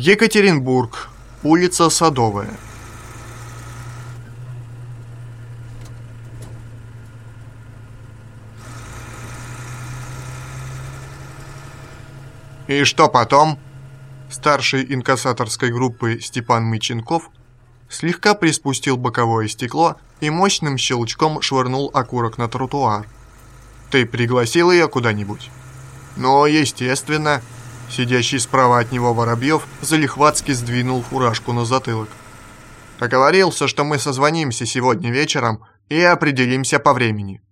Екатеринбург, улица Садовая. «И что потом?» Старший инкассаторской группы Степан Мыченков слегка приспустил боковое стекло и мощным щелчком швырнул окурок на тротуар. «Ты пригласил ее куда-нибудь?» «Ну, естественно». Сидящий справа от него Воробьев залихватски сдвинул фуражку на затылок. «Договорился, что мы созвонимся сегодня вечером и определимся по времени».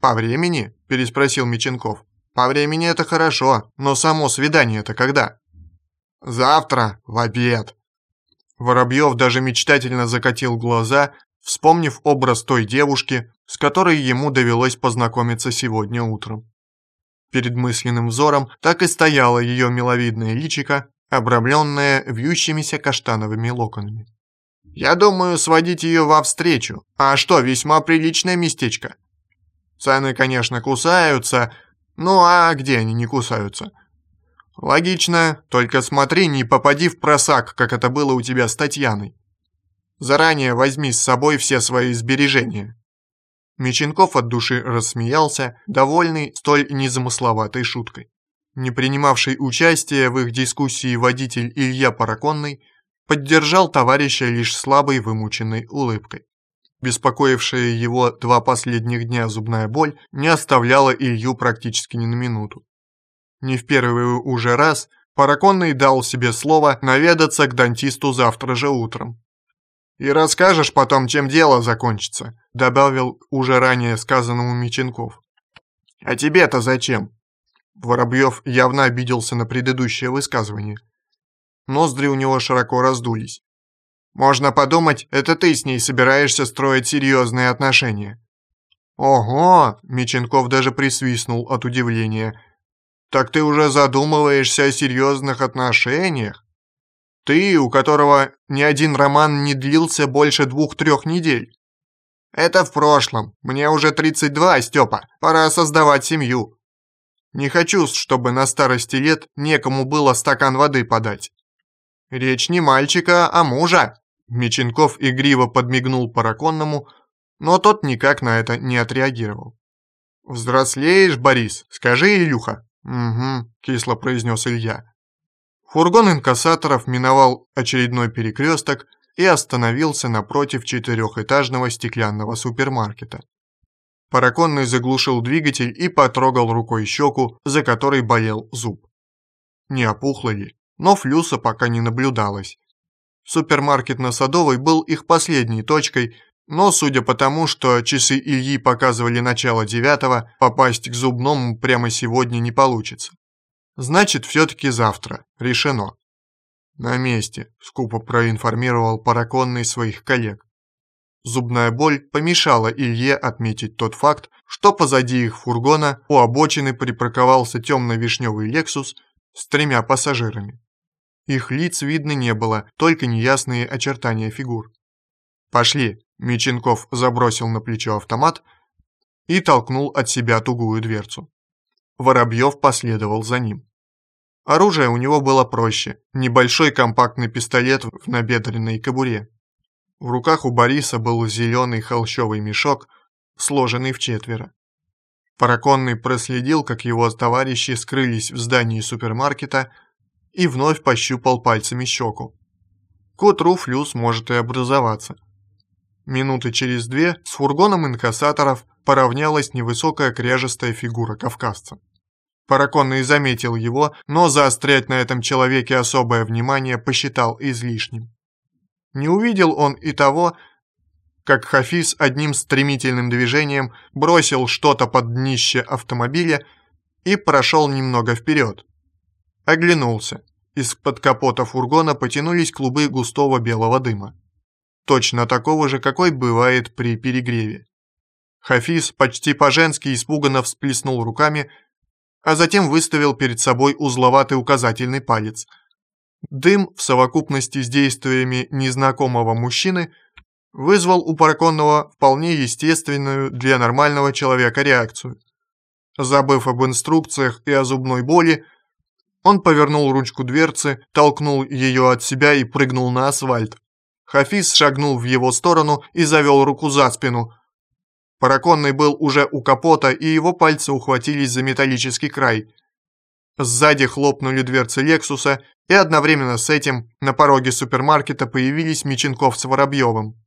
«По времени?» – переспросил Меченков. «По времени это хорошо, но само свидание-то когда?» «Завтра, в обед». Воробьев даже мечтательно закатил глаза, вспомнив образ той девушки, с которой ему довелось познакомиться сегодня утром. Перед мысленным взором так и стояло ее миловидное личико, обрамленное вьющимися каштановыми локонами. «Я думаю сводить ее во встречу. А что, весьма приличное местечко. Цены, конечно, кусаются. Ну а где они не кусаются?» «Логично, только смотри, не попади в просак, как это было у тебя с Татьяной. Заранее возьми с собой все свои сбережения. Меченков от души рассмеялся, довольный столь незамысловатой шуткой. Не принимавший участия в их дискуссии водитель Илья Параконный поддержал товарища лишь слабой вымученной улыбкой. Беспокоившая его два последних дня зубная боль не оставляла Илью практически ни на минуту. Не в первый уже раз Параконный дал себе слово наведаться к дантисту завтра же утром. «И расскажешь потом, чем дело закончится», — добавил уже ранее сказанному Меченков. «А тебе-то зачем?» Воробьев явно обиделся на предыдущее высказывание. Ноздри у него широко раздулись. «Можно подумать, это ты с ней собираешься строить серьезные отношения». «Ого!» – Меченков даже присвистнул от удивления. «Так ты уже задумываешься о серьезных отношениях?» Ты, у которого ни один роман не длился больше двух-трех недель. Это в прошлом. Мне уже 32, Степа. Пора создавать семью. Не хочу, чтобы на старости лет некому было стакан воды подать. Речь не мальчика, а мужа. Меченков игриво подмигнул Параконному, но тот никак на это не отреагировал. «Взрослеешь, Борис, скажи, Илюха». «Угу», — кисло произнес Илья. Фургон инкассаторов миновал очередной перекресток и остановился напротив четырехэтажного стеклянного супермаркета. Параконный заглушил двигатель и потрогал рукой щеку, за которой болел зуб. Не опухло ли, но флюса пока не наблюдалось. Супермаркет на Садовой был их последней точкой, но судя по тому, что часы Ильи показывали начало девятого, попасть к зубному прямо сегодня не получится. Значит, все-таки завтра. Решено. На месте, скупо проинформировал Параконный своих коллег. Зубная боль помешала Илье отметить тот факт, что позади их фургона у обочины припарковался темно-вишневый «Лексус» с тремя пассажирами. Их лиц видно не было, только неясные очертания фигур. «Пошли!» – Меченков забросил на плечо автомат и толкнул от себя тугую дверцу. Воробьев последовал за ним. Оружие у него было проще, небольшой компактный пистолет в набедренной кобуре. В руках у Бориса был зеленый холщовый мешок, сложенный в четверо. Параконный проследил, как его товарищи скрылись в здании супермаркета и вновь пощупал пальцами щеку. К утру флюс может и образоваться. Минуты через две с фургоном инкассаторов поравнялась невысокая кряжестая фигура кавказца. Параконный заметил его, но заострять на этом человеке особое внимание посчитал излишним. Не увидел он и того, как Хафиз одним стремительным движением бросил что-то под днище автомобиля и прошел немного вперед. Оглянулся. Из-под капота фургона потянулись клубы густого белого дыма. Точно такого же, какой бывает при перегреве. Хафиз почти по-женски испуганно всплеснул руками, а затем выставил перед собой узловатый указательный палец. Дым в совокупности с действиями незнакомого мужчины вызвал у Параконного вполне естественную для нормального человека реакцию. Забыв об инструкциях и о зубной боли, Он повернул ручку дверцы, толкнул ее от себя и прыгнул на асфальт. Хафиз шагнул в его сторону и завел руку за спину. Параконный был уже у капота, и его пальцы ухватились за металлический край. Сзади хлопнули дверцы Лексуса, и одновременно с этим на пороге супермаркета появились Меченков с Воробьевым.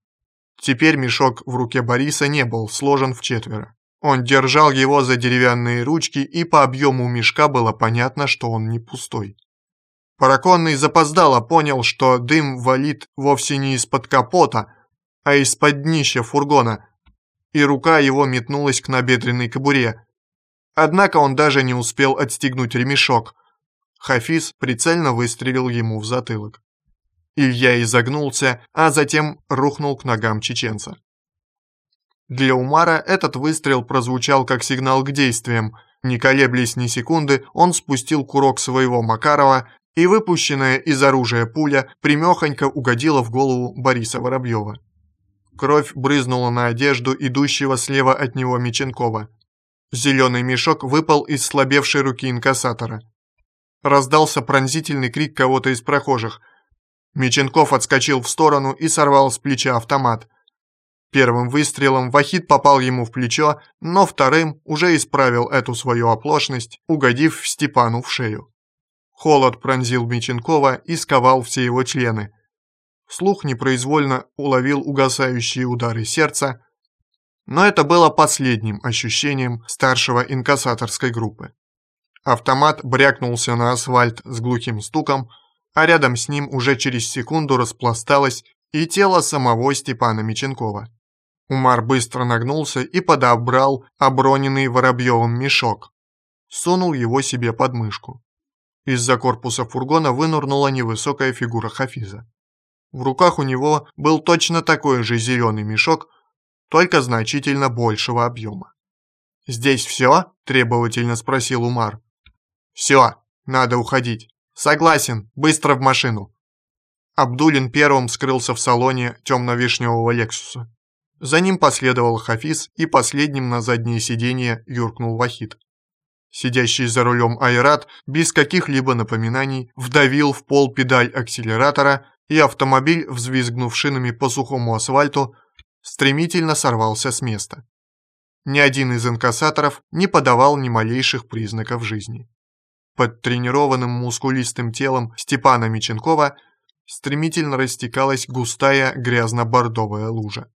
Теперь мешок в руке Бориса не был сложен в четверо. Он держал его за деревянные ручки, и по объему мешка было понятно, что он не пустой. Параконный запоздало понял, что дым валит вовсе не из-под капота, а из-под днища фургона, и рука его метнулась к набедренной кобуре. Однако он даже не успел отстегнуть ремешок. Хафиз прицельно выстрелил ему в затылок. Илья изогнулся, а затем рухнул к ногам чеченца. Для Умара этот выстрел прозвучал как сигнал к действиям. Не колеблясь ни секунды, он спустил курок своего Макарова, и выпущенная из оружия пуля примехонько угодила в голову Бориса Воробьева. Кровь брызнула на одежду идущего слева от него Меченкова. Зеленый мешок выпал из слабевшей руки инкассатора. Раздался пронзительный крик кого-то из прохожих. Меченков отскочил в сторону и сорвал с плеча автомат – Первым выстрелом Вахид попал ему в плечо, но вторым уже исправил эту свою оплошность, угодив Степану в шею. Холод пронзил Меченкова и сковал все его члены. Слух непроизвольно уловил угасающие удары сердца, но это было последним ощущением старшего инкассаторской группы. Автомат брякнулся на асфальт с глухим стуком, а рядом с ним уже через секунду распласталось и тело самого Степана Меченкова. Умар быстро нагнулся и подобрал оброненный Воробьевым мешок. Сунул его себе под мышку. Из-за корпуса фургона вынурнула невысокая фигура Хафиза. В руках у него был точно такой же зеленый мешок, только значительно большего объема. «Здесь все?» – требовательно спросил Умар. «Все, надо уходить. Согласен, быстро в машину». Абдулин первым скрылся в салоне темно-вишневого Лексуса. За ним последовал Хафиз и последним на заднее сиденье юркнул Вахид. Сидящий за рулем Айрат без каких-либо напоминаний вдавил в пол педаль акселератора, и автомобиль, взвизгнув шинами по сухому асфальту, стремительно сорвался с места. Ни один из инкассаторов не подавал ни малейших признаков жизни. Под тренированным мускулистым телом Степана Меченкова стремительно растекалась густая грязно-бордовая лужа.